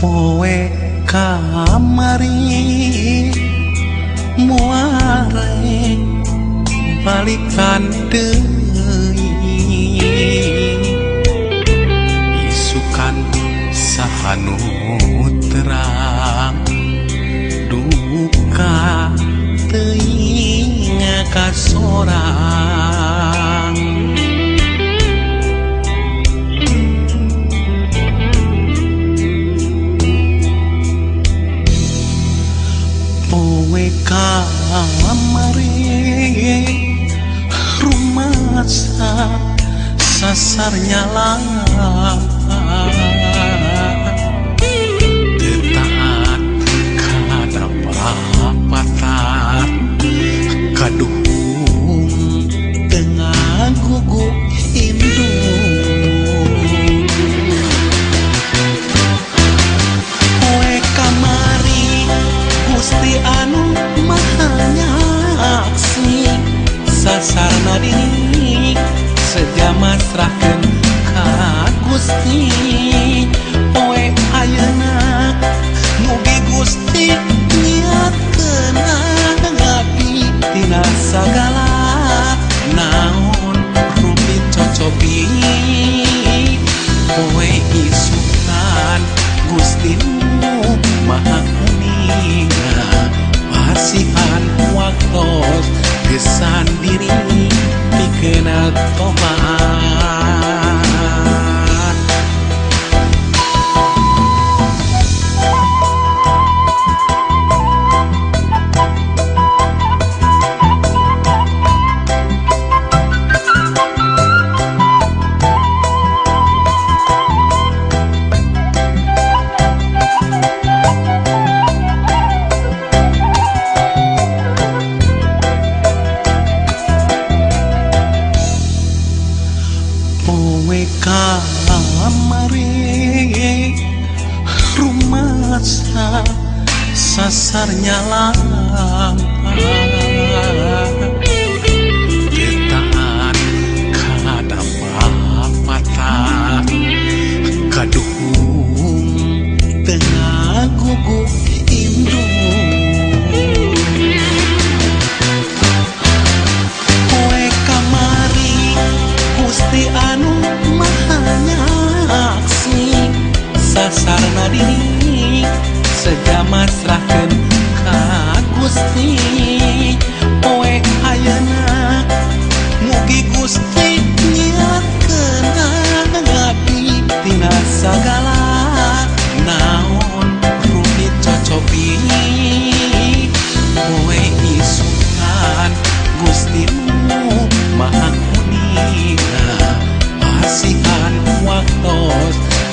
poe kamari. Muare balikan deui isukan sahanu terang duka teuing kasorang kowe kamari rumah sasar nyala ስራ Owe kamari rumah sa sasar nyala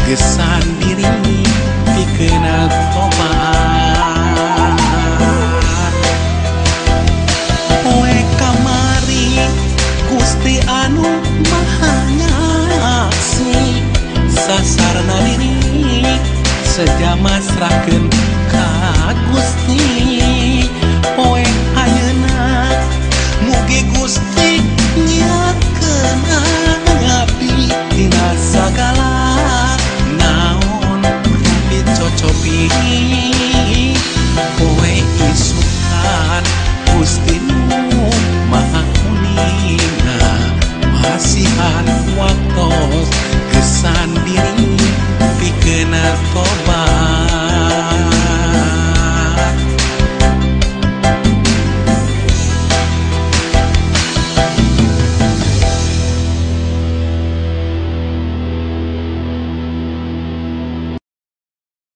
gesan diri dikenal tomaan Poe kamari Gusti anu maha nyasi Sasarna diri Seja masrakeun ka Gusti. Poe ayeuna Mugi Gusti nyakeun